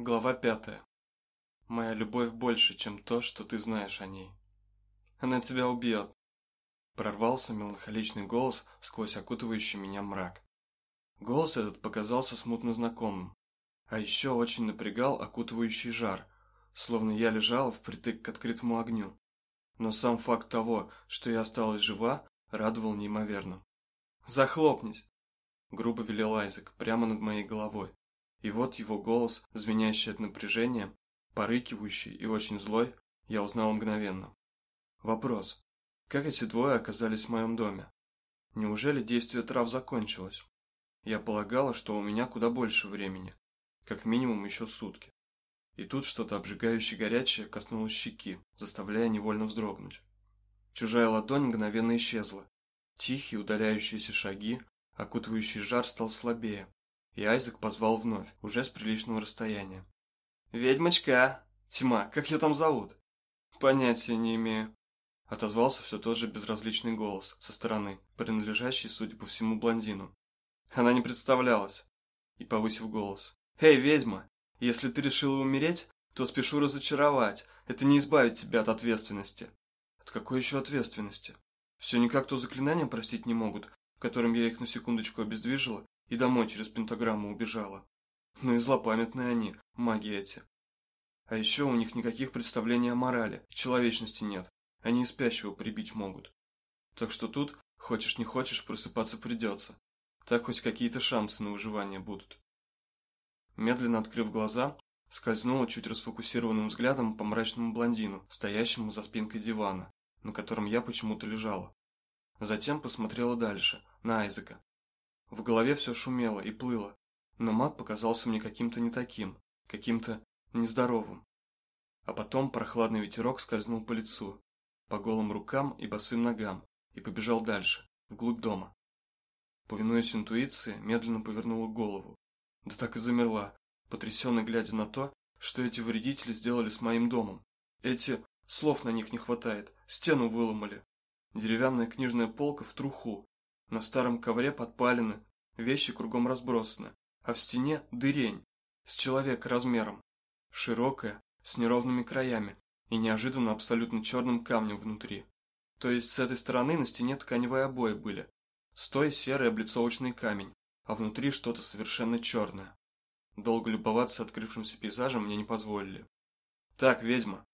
Глава пятая. Моя любовь больше, чем то, что ты знаешь о ней. Она тебя убьет. Прорвался меланхоличный голос сквозь окутывающий меня мрак. Голос этот показался смутно знакомым, а еще очень напрягал окутывающий жар, словно я лежала впритык к открытому огню. Но сам факт того, что я осталась жива, радовал неимоверно. «Захлопнись!» — грубо велел Айзек прямо над моей головой. И вот его голос, звенящий от напряжения, порыкивающий и очень злой, я узнал мгновенно. Вопрос. Как эти двое оказались в моем доме? Неужели действие трав закончилось? Я полагала, что у меня куда больше времени, как минимум еще сутки. И тут что-то обжигающее горячее коснулось щеки, заставляя невольно вздрогнуть. Чужая ладонь мгновенно исчезла. Тихие удаляющиеся шаги, окутывающий жар стал слабее, и Айзек позвал вновь, уже с приличного расстояния. «Ведьмочка! Тьма, как ее там зовут?» «Понятия не имею», — отозвался все тот же безразличный голос со стороны, принадлежащий, судя по всему, блондину. Она не представлялась. И повысив голос. «Эй, ведьма, если ты решила умереть, то спешу разочаровать. Это не избавит тебя от ответственности». «От какой еще ответственности? Все никак то заклинания простить не могут, которым я их на секундочку обездвижила и домой через пентаграмму убежала. Ну и злопамятные они, маги эти. А еще у них никаких представлений о морали, человечности нет. Они и спящего прибить могут. Так что тут, хочешь не хочешь, просыпаться придется. Так хоть какие-то шансы на выживание будут. Медленно открыв глаза, скользнула чуть расфокусированным взглядом по мрачному блондину, стоящему за спинкой дивана, на котором я почему-то лежала. Затем посмотрела дальше, на Айзека, в голове все шумело и плыло, но маг показался мне каким-то не таким, каким-то нездоровым. А потом прохладный ветерок скользнул по лицу, по голым рукам и босым ногам, и побежал дальше, вглубь дома. Повинуясь интуиции, медленно повернула голову. Да так и замерла, потрясенно глядя на то, что эти вредители сделали с моим домом. Эти, слов на них не хватает, стену выломали. Деревянная книжная полка в труху, на старом ковре подпалины, вещи кругом разбросаны, а в стене дырень, с человека размером, широкая, с неровными краями и неожиданно абсолютно черным камнем внутри. То есть с этой стороны на стене тканевые обои были, с той серый облицовочный камень, а внутри что-то совершенно черное. Долго любоваться открывшимся пейзажем мне не позволили. «Так, ведьма!»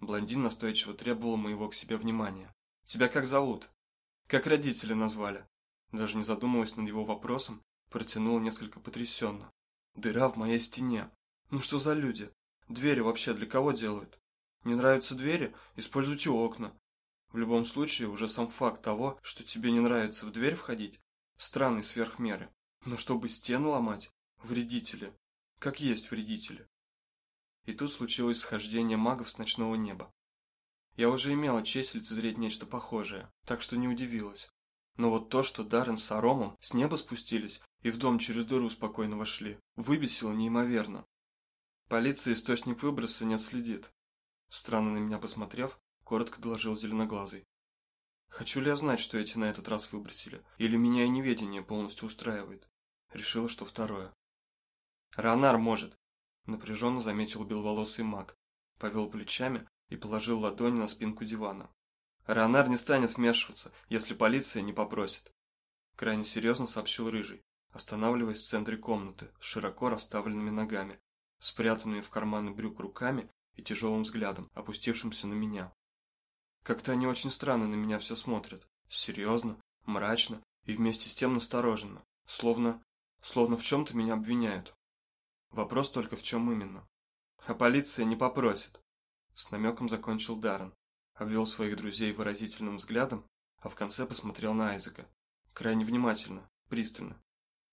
Блондин настойчиво требовал моего к себе внимания. «Тебя как зовут?» Как родители назвали. Даже не задумываясь над его вопросом, протянула несколько потрясенно. Дыра в моей стене. Ну что за люди? Двери вообще для кого делают? Не нравятся двери? Используйте окна. В любом случае, уже сам факт того, что тебе не нравится в дверь входить, странный сверх меры. Но чтобы стены ломать, вредители. Как есть вредители. И тут случилось схождение магов с ночного неба. Я уже имела честь лицезреть нечто похожее, так что не удивилась. Но вот то, что Даррен с Аромом с неба спустились и в дом через дыру спокойно вошли, выбесило неимоверно. Полиция источник выброса не отследит. Странно на меня посмотрев, коротко доложил зеленоглазый. Хочу ли я знать, что эти на этот раз выбросили, или меня и неведение полностью устраивает? Решила, что второе. Ранар может, напряженно заметил беловолосый маг, повел плечами и положил ладонь на спинку дивана. Ранар не станет вмешиваться, если полиция не попросит. Крайне серьезно сообщил Рыжий, останавливаясь в центре комнаты с широко расставленными ногами, спрятанными в карманы брюк руками и тяжелым взглядом, опустившимся на меня. Как-то они очень странно на меня все смотрят. Серьезно, мрачно и вместе с тем настороженно. Словно, словно в чем-то меня обвиняют. Вопрос только в чем именно. А полиция не попросит. С намеком закончил Даррен, обвел своих друзей выразительным взглядом, а в конце посмотрел на Айзека. Крайне внимательно, пристально.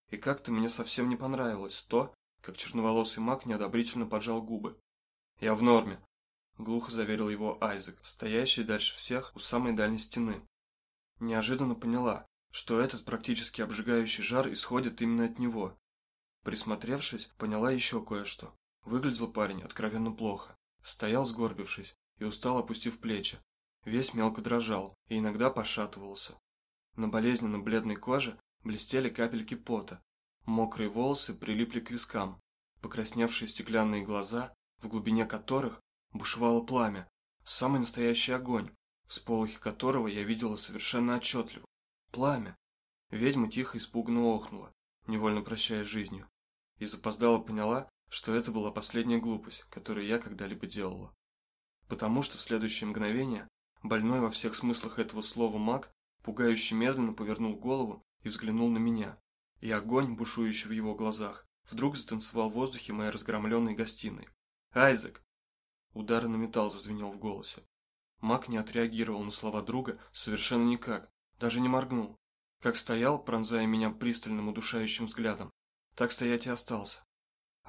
И как-то мне совсем не понравилось то, как черноволосый маг неодобрительно поджал губы. «Я в норме», — глухо заверил его Айзек, стоящий дальше всех у самой дальней стены. Неожиданно поняла, что этот практически обжигающий жар исходит именно от него. Присмотревшись, поняла еще кое-что. Выглядел парень откровенно плохо. Стоял сгорбившись и устал опустив плечи. Весь мелко дрожал и иногда пошатывался. На болезненно бледной коже блестели капельки пота. Мокрые волосы прилипли к вискам. покрасневшие стеклянные глаза, в глубине которых бушевало пламя, самый настоящий огонь, всполохи которого я видела совершенно отчетливо. Пламя! Ведьма тихо испуганно охнула, невольно прощаясь жизнью, и запоздала поняла, что это была последняя глупость, которую я когда-либо делала. Потому что в следующее мгновение больной во всех смыслах этого слова маг пугающе медленно повернул голову и взглянул на меня, и огонь, бушующий в его глазах, вдруг затанцевал в воздухе моей разгромленной гостиной. «Айзек!» Удар на металл зазвенел в голосе. Маг не отреагировал на слова друга совершенно никак, даже не моргнул. Как стоял, пронзая меня пристальным удушающим взглядом, так стоять и остался.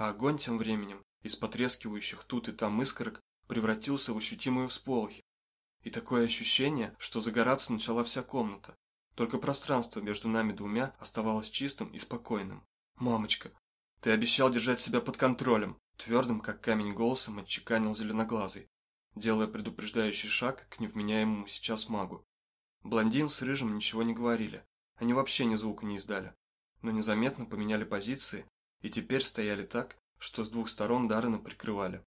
А огонь тем временем из потрескивающих тут и там искорок превратился в ощутимые всполохи. И такое ощущение, что загораться начала вся комната. Только пространство между нами двумя оставалось чистым и спокойным. «Мамочка, ты обещал держать себя под контролем», твердым, как камень голосом отчеканил зеленоглазый, делая предупреждающий шаг к невменяемому сейчас магу. Блондин с рыжим ничего не говорили, они вообще ни звука не издали, но незаметно поменяли позиции и теперь стояли так, что с двух сторон Даррена прикрывали.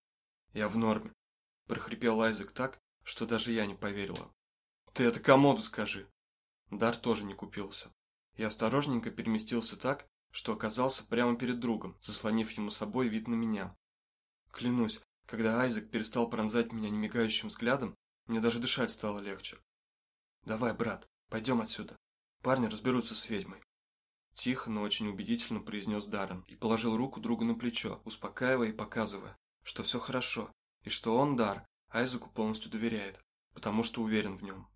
«Я в норме», – прохрипел Айзек так, что даже я не поверила. «Ты это комоду скажи!» Дар тоже не купился. Я осторожненько переместился так, что оказался прямо перед другом, заслонив ему собой вид на меня. Клянусь, когда Айзек перестал пронзать меня немигающим взглядом, мне даже дышать стало легче. «Давай, брат, пойдем отсюда. Парни разберутся с ведьмой». Тихо, но очень убедительно произнес Даррен и положил руку другу на плечо, успокаивая и показывая, что все хорошо, и что он, Дар, Айзеку полностью доверяет, потому что уверен в нем.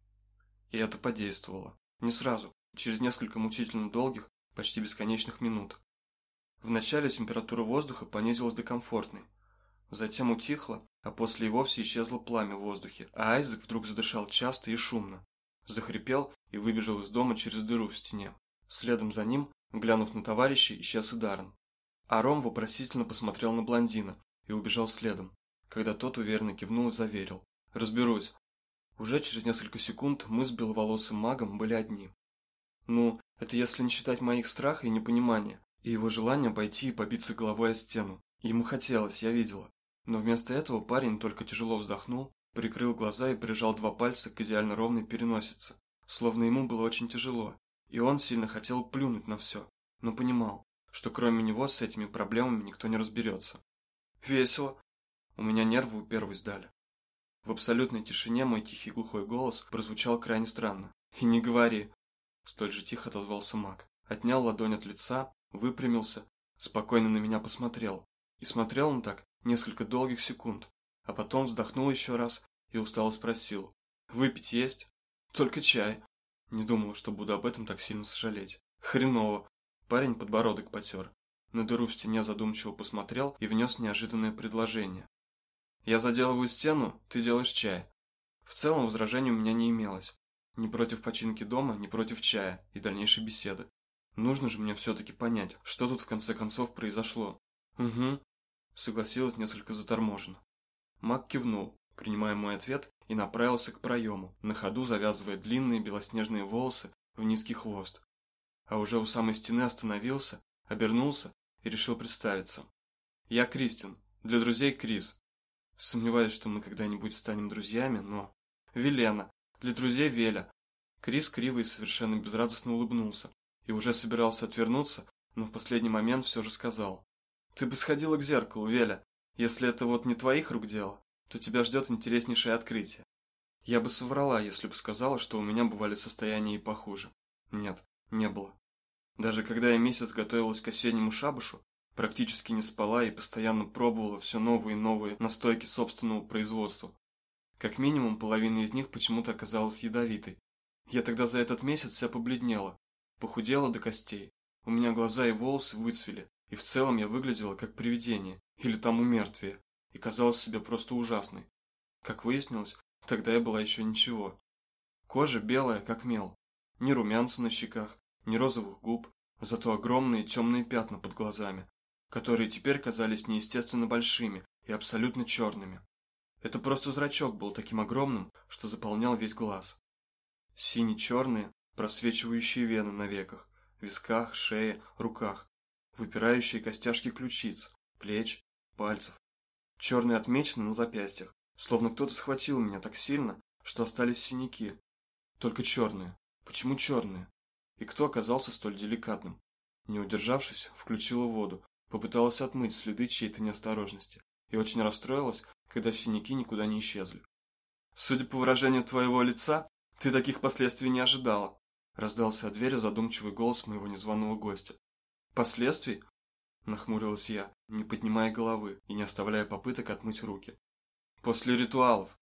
И это подействовало. Не сразу, через несколько мучительно долгих, почти бесконечных минут. Вначале температура воздуха понизилась до комфортной, затем утихла, а после и вовсе исчезло пламя в воздухе, а Айзек вдруг задышал часто и шумно, захрипел и выбежал из дома через дыру в стене. Следом за ним, глянув на товарищей, исчез и Даррен. А Ром вопросительно посмотрел на блондина и убежал следом, когда тот уверенно кивнул и заверил. «Разберусь». Уже через несколько секунд мы с беловолосым магом были одни. Ну, это если не считать моих страха и непонимания, и его желания пойти и побиться головой о стену. Ему хотелось, я видела. Но вместо этого парень только тяжело вздохнул, прикрыл глаза и прижал два пальца к идеально ровной переносице, словно ему было очень тяжело, и он сильно хотел плюнуть на все, но понимал, что кроме него с этими проблемами никто не разберется. Весело. У меня нервы первой сдали. В абсолютной тишине мой тихий глухой голос прозвучал крайне странно. «И не говори!» Столь же тихо отозвался маг. Отнял ладонь от лица, выпрямился, спокойно на меня посмотрел. И смотрел он так несколько долгих секунд, а потом вздохнул еще раз и устало спросил. «Выпить есть?» «Только чай», не думал, что буду об этом так сильно сожалеть. Хреново. Парень подбородок потер. На дыру в стене задумчиво посмотрел и внес неожиданное предложение. Я заделываю стену, ты делаешь чай. В целом возражений у меня не имелось. Ни против починки дома, ни против чая и дальнейшей беседы. Нужно же мне все-таки понять, что тут в конце концов произошло. Угу. Согласилась несколько заторможенно. Мак кивнул, принимая мой ответ, и направился к проему, на ходу завязывая длинные белоснежные волосы в низкий хвост. А уже у самой стены остановился, обернулся и решил представиться. «Я Кристин, для друзей Крис. Сомневаюсь, что мы когда-нибудь станем друзьями, но... Велена, для друзей Веля». Крис криво и совершенно безрадостно улыбнулся и уже собирался отвернуться, но в последний момент все же сказал. «Ты бы сходила к зеркалу, Веля, если это вот не твоих рук дело то тебя ждет интереснейшее открытие. Я бы соврала, если бы сказала, что у меня бывали состояния и похуже. Нет, не было. Даже когда я месяц готовилась к осеннему шабушу, практически не спала и постоянно пробовала все новые и новые настойки собственного производства. Как минимум, половина из них почему-то оказалась ядовитой. Я тогда за этот месяц вся побледнела, похудела до костей. У меня глаза и волосы выцвели, и в целом я выглядела как привидение, или там умертвие и казалась себе просто ужасной. Как выяснилось, тогда я была еще ничего. Кожа белая, как мел. Ни румянца на щеках, ни розовых губ, зато огромные темные пятна под глазами, которые теперь казались неестественно большими и абсолютно черными. Это просто зрачок был таким огромным, что заполнял весь глаз. Сине-черные, просвечивающие вены на веках, висках, шее, руках, выпирающие костяшки ключиц, плеч, пальцев. Черные отметины на запястьях, словно кто-то схватил меня так сильно, что остались синяки. Только черные. Почему черные? И кто оказался столь деликатным? Не удержавшись, включила воду, попыталась отмыть следы чьей-то неосторожности и очень расстроилась, когда синяки никуда не исчезли. «Судя по выражению твоего лица, ты таких последствий не ожидала», раздался от двери задумчивый голос моего незваного гостя. «Последствий?» Нахмурилась я, не поднимая головы и не оставляя попыток отмыть руки. «После ритуалов»,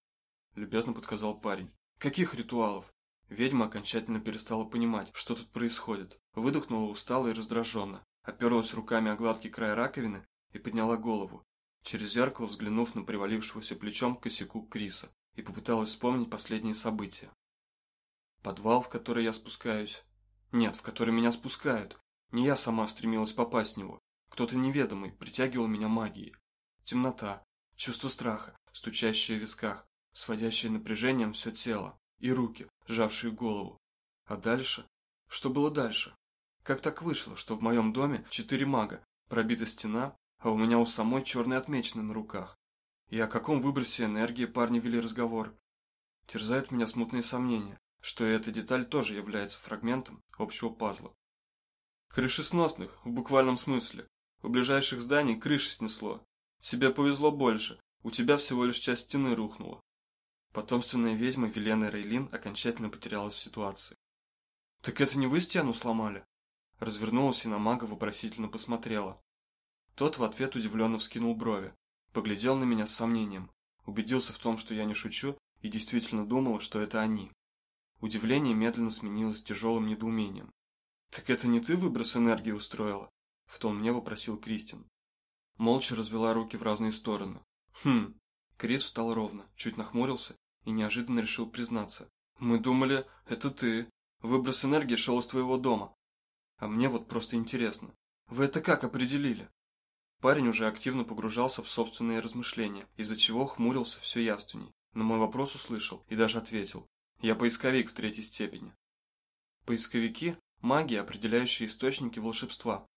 любезно подсказал парень. «Каких ритуалов?» Ведьма окончательно перестала понимать, что тут происходит. Выдохнула устало и раздраженно, оперлась руками о гладкий край раковины и подняла голову, через зеркало взглянув на привалившегося плечом к косяку Криса, и попыталась вспомнить последние события. Подвал, в который я спускаюсь. Нет, в который меня спускают. Не я сама стремилась попасть в него. Кто-то неведомый притягивал меня магией. Темнота, чувство страха, стучащее в висках, сводящее напряжением все тело и руки, сжавшие голову. А дальше? Что было дальше? Как так вышло, что в моем доме четыре мага, пробита стена, а у меня у самой черные отмечены на руках? И о каком выбросе энергии парни вели разговор? Терзают меня смутные сомнения, что эта деталь тоже является фрагментом общего пазла. Крышесносных, в буквальном смысле. У ближайших зданий крыши снесло. Тебе повезло больше, у тебя всего лишь часть стены рухнула. Потомственная ведьма Велена Рейлин окончательно потерялась в ситуации. «Так это не вы стену сломали?» Развернулась и на мага вопросительно посмотрела. Тот в ответ удивленно вскинул брови, поглядел на меня с сомнением, убедился в том, что я не шучу, и действительно думал, что это они. Удивление медленно сменилось тяжелым недоумением. «Так это не ты выброс энергии устроила?» В том мне вопросил Кристин. Молча развела руки в разные стороны. «Хм». Крис встал ровно, чуть нахмурился и неожиданно решил признаться. «Мы думали, это ты. Выброс энергии шел из твоего дома. А мне вот просто интересно, вы это как определили?» Парень уже активно погружался в собственные размышления, из-за чего хмурился все явственней. На мой вопрос услышал и даже ответил. «Я поисковик в третьей степени». Поисковики – маги, определяющие источники волшебства.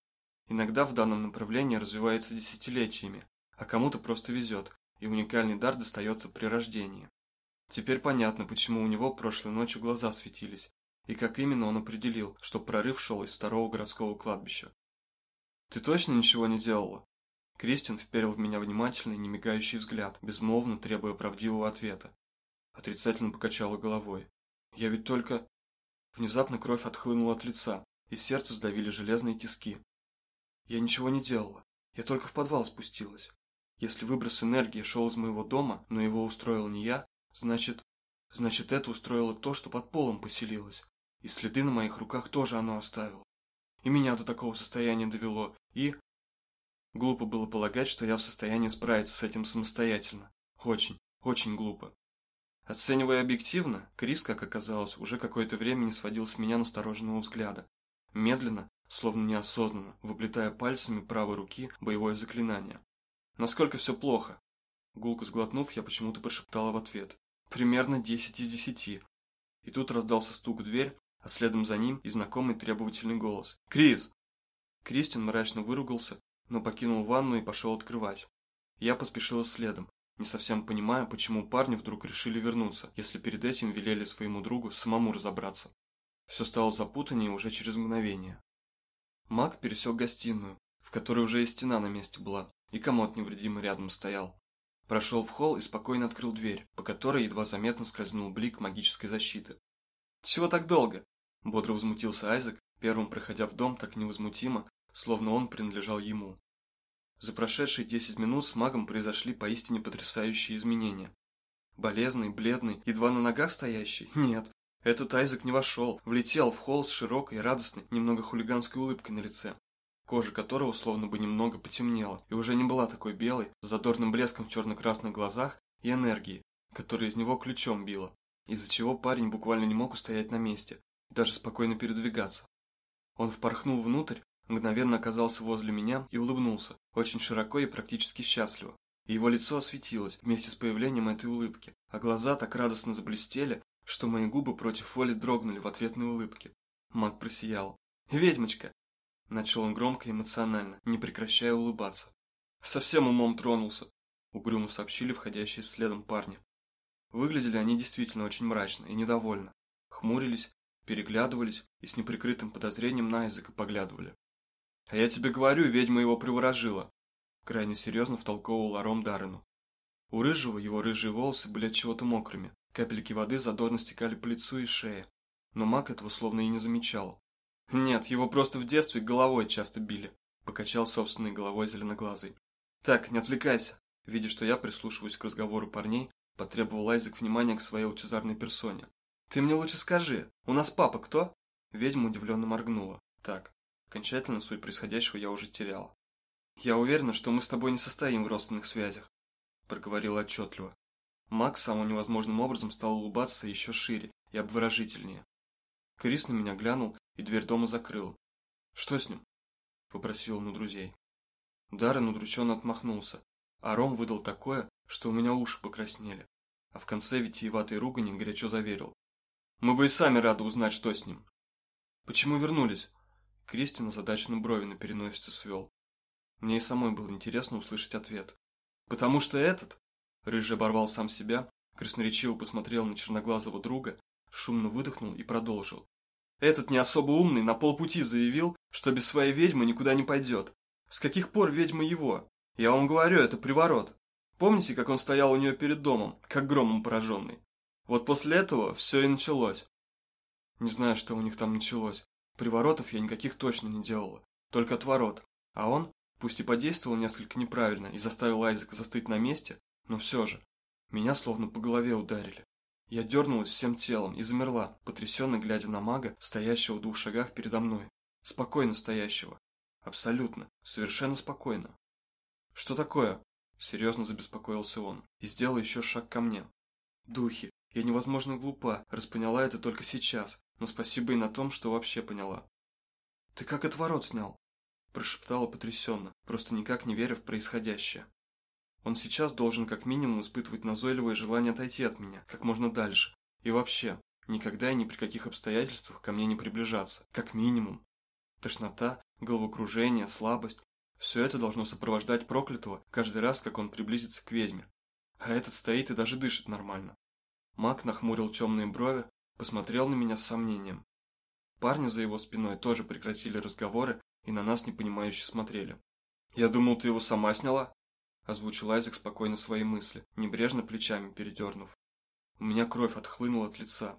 Иногда в данном направлении развивается десятилетиями, а кому-то просто везет, и уникальный дар достается при рождении. Теперь понятно, почему у него прошлой ночью глаза светились, и как именно он определил, что прорыв шел из второго городского кладбища. «Ты точно ничего не делала?» Кристин вперил в меня внимательный, немигающий взгляд, безмолвно требуя правдивого ответа. Отрицательно покачала головой. «Я ведь только...» Внезапно кровь отхлынула от лица, и сердце сдавили железные тиски. «Я ничего не делала. Я только в подвал спустилась. Если выброс энергии шел из моего дома, но его устроил не я, Значит, значит это устроило то, что под полом поселилось. И следы на моих руках тоже оно оставило. И меня до такого состояния довело, и... Глупо было полагать, что я в состоянии справиться с этим самостоятельно. Очень, очень глупо. Оценивая объективно, Крис, как оказалось, уже какое-то время не сводил с меня настороженного взгляда. Медленно, словно неосознанно, выплетая пальцами правой руки боевое заклинание. Насколько все плохо? Гулко сглотнув, я почему-то прошептала в ответ. Примерно десять из десяти. И тут раздался стук в дверь, а следом за ним и знакомый требовательный голос. «Крис!» Кристин мрачно выругался, но покинул ванну и пошел открывать. Я поспешила следом, не совсем понимая, почему парни вдруг решили вернуться, если перед этим велели своему другу самому разобраться. Все стало запутаннее уже через мгновение. Маг пересек гостиную, в которой уже и стена на месте была, и комод невредимый рядом стоял. Прошел в холл и спокойно открыл дверь, по которой едва заметно скользнул блик магической защиты. «Чего так долго?» – бодро возмутился Айзек, первым проходя в дом так невозмутимо, словно он принадлежал ему. За прошедшие десять минут с магом произошли поистине потрясающие изменения. Болезный, бледный, едва на ногах стоящий? Нет. Этот Айзек не вошел, влетел в холл с широкой, радостной, немного хулиганской улыбкой на лице кожа которого словно бы немного потемнела и уже не была такой белой, с задорным блеском в черно-красных глазах и энергией, которая из него ключом била, из-за чего парень буквально не мог устоять на месте, даже спокойно передвигаться. Он впорхнул внутрь, мгновенно оказался возле меня и улыбнулся, очень широко и практически счастливо. И его лицо осветилось вместе с появлением этой улыбки, а глаза так радостно заблестели, что мои губы против воли дрогнули в ответной улыбке. Маг просиял. «Ведьмочка, Начал он громко и эмоционально, не прекращая улыбаться. совсем умом тронулся», — угрюмо сообщили входящие следом парни. Выглядели они действительно очень мрачно и недовольно. Хмурились, переглядывались и с неприкрытым подозрением на язык поглядывали. «А я тебе говорю, ведьма его приворожила», — крайне серьезно втолковывал Аром Даррену. У Рыжего его рыжие волосы были от чего-то мокрыми, капельки воды задорно стекали по лицу и шее, но маг этого словно и не замечал. «Нет, его просто в детстве головой часто били», — покачал собственной головой зеленоглазый. «Так, не отвлекайся». Видя, что я прислушиваюсь к разговору парней, потребовал Айзек внимания к своей лучезарной персоне. «Ты мне лучше скажи, у нас папа кто?» Ведьма удивленно моргнула. «Так, окончательно суть происходящего я уже терял. Я уверена, что мы с тобой не состоим в родственных связях», проговорила отчетливо. Макс самым невозможным образом стал улыбаться еще шире и обворожительнее. Крис на меня глянул и дверь дома закрыл. «Что с ним?» – попросил он у друзей. Даррен удрученно отмахнулся, а Ром выдал такое, что у меня уши покраснели. А в конце витиеватой ругани горячо заверил. Мы бы и сами рады узнать, что с ним. Почему вернулись? Кристина задачно брови на переносице свел. Мне и самой было интересно услышать ответ. Потому что этот... Рыжий оборвал сам себя, красноречиво посмотрел на черноглазого друга, шумно выдохнул и продолжил. Этот не особо умный на полпути заявил, что без своей ведьмы никуда не пойдет. С каких пор ведьма его? Я вам говорю, это приворот. Помните, как он стоял у нее перед домом, как громом пораженный? Вот после этого все и началось. Не знаю, что у них там началось. Приворотов я никаких точно не делала, только отворот. А он, пусть и подействовал несколько неправильно и заставил Айзека застыть на месте, но все же, меня словно по голове ударили. Я дернулась всем телом и замерла, потрясенно глядя на мага, стоящего в двух шагах передо мной. Спокойно стоящего. Абсолютно, совершенно спокойно. «Что такое?» – серьезно забеспокоился он и сделал еще шаг ко мне. «Духи, я невозможно глупа, распоняла это только сейчас, но спасибо и на том, что вообще поняла». «Ты как отворот снял?» – прошептала потрясенно, просто никак не веря в происходящее. Он сейчас должен как минимум испытывать назойливое желание отойти от меня как можно дальше. И вообще, никогда и ни при каких обстоятельствах ко мне не приближаться, как минимум. Тошнота, головокружение, слабость – все это должно сопровождать проклятого каждый раз, как он приблизится к ведьме. А этот стоит и даже дышит нормально. Маг нахмурил темные брови, посмотрел на меня с сомнением. Парни за его спиной тоже прекратили разговоры и на нас непонимающе смотрели. «Я думал, ты его сама сняла?» Озвучил Айзек спокойно свои мысли, небрежно плечами передернув. У меня кровь отхлынула от лица.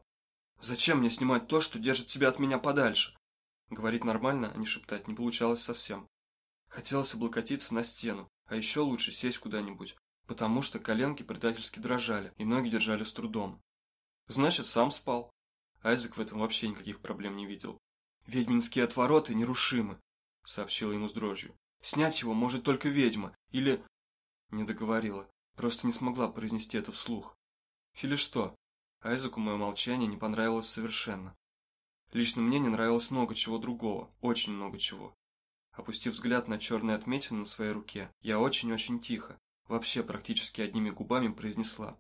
«Зачем мне снимать то, что держит тебя от меня подальше?» Говорить нормально, а не шептать, не получалось совсем. Хотелось облокотиться на стену, а еще лучше сесть куда-нибудь, потому что коленки предательски дрожали, и ноги держали с трудом. Значит, сам спал. Айзек в этом вообще никаких проблем не видел. «Ведьминские отвороты нерушимы», — сообщил ему с дрожью. «Снять его может только ведьма, или...» Не договорила, просто не смогла произнести это вслух. Или что? Айзеку мое молчание не понравилось совершенно. Лично мне не нравилось много чего другого, очень много чего. Опустив взгляд на черные отметины на своей руке, я очень-очень тихо, вообще практически одними губами произнесла.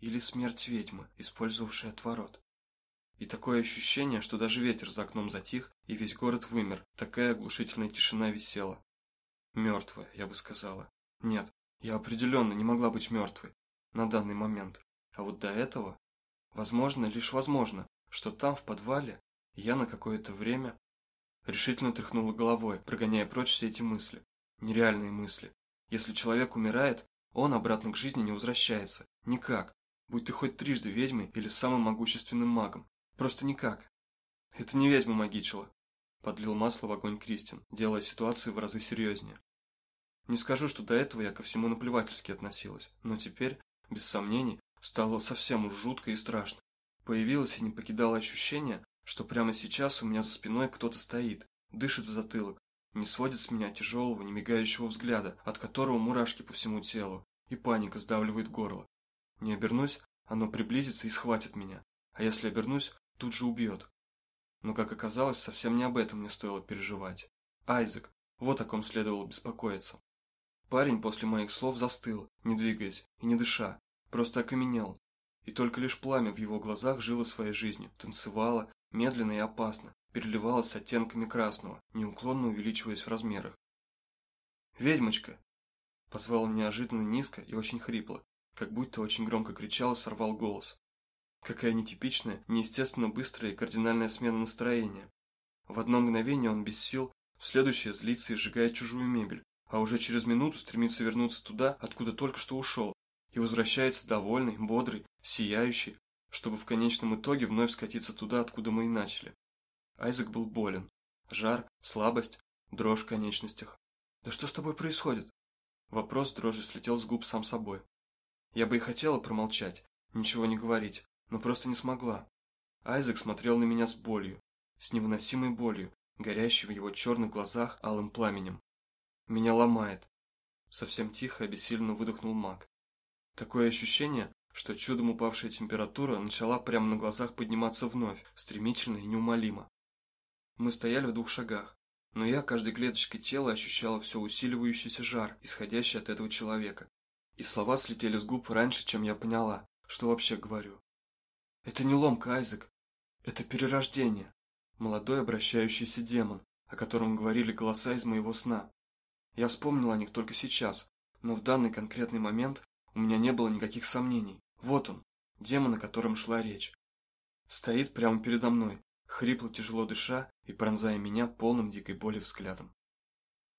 Или смерть ведьмы, использовавшей отворот. И такое ощущение, что даже ветер за окном затих, и весь город вымер, такая оглушительная тишина висела. Мертвая, я бы сказала. Нет, я определенно не могла быть мертвой на данный момент. А вот до этого, возможно, лишь возможно, что там, в подвале, я на какое-то время решительно тряхнула головой, прогоняя прочь все эти мысли. Нереальные мысли. Если человек умирает, он обратно к жизни не возвращается. Никак. Будь ты хоть трижды ведьмой или самым могущественным магом. Просто никак. Это не ведьма магичила. Подлил масло в огонь Кристин, делая ситуацию в разы серьезнее. Не скажу, что до этого я ко всему наплевательски относилась, но теперь, без сомнений, стало совсем уж жутко и страшно. Появилось и не покидало ощущение, что прямо сейчас у меня за спиной кто-то стоит, дышит в затылок, не сводит с меня тяжелого, немигающего взгляда, от которого мурашки по всему телу, и паника сдавливает горло. Не обернусь, оно приблизится и схватит меня, а если обернусь, тут же убьет. Но, как оказалось, совсем не об этом мне стоило переживать. Айзек, вот о ком следовало беспокоиться. Парень после моих слов застыл, не двигаясь и не дыша, просто окаменел, и только лишь пламя в его глазах жило своей жизнью, танцевало, медленно и опасно, переливалось оттенками красного, неуклонно увеличиваясь в размерах. «Ведьмочка!» Позвал он неожиданно низко и очень хрипло, как будто очень громко кричал и сорвал голос. Какая нетипичная, неестественно быстрая и кардинальная смена настроения. В одно мгновение он без сил, в следующее злится и сжигает чужую мебель, а уже через минуту стремится вернуться туда, откуда только что ушел, и возвращается довольный, бодрый, сияющий, чтобы в конечном итоге вновь скатиться туда, откуда мы и начали. Айзек был болен. Жар, слабость, дрожь в конечностях. «Да что с тобой происходит?» Вопрос дрожи слетел с губ сам собой. Я бы и хотела промолчать, ничего не говорить, но просто не смогла. Айзек смотрел на меня с болью, с невыносимой болью, горящей в его черных глазах алым пламенем. Меня ломает. Совсем тихо и обессиленно выдохнул маг. Такое ощущение, что чудом упавшая температура начала прямо на глазах подниматься вновь, стремительно и неумолимо. Мы стояли в двух шагах, но я каждой клеточкой тела ощущала все усиливающийся жар, исходящий от этого человека. И слова слетели с губ раньше, чем я поняла, что вообще говорю. Это не ломка, Айзек. Это перерождение. Молодой обращающийся демон, о котором говорили голоса из моего сна. Я вспомнил о них только сейчас, но в данный конкретный момент у меня не было никаких сомнений. Вот он, демон, о котором шла речь. Стоит прямо передо мной, хрипло тяжело дыша и пронзая меня полным дикой боли взглядом.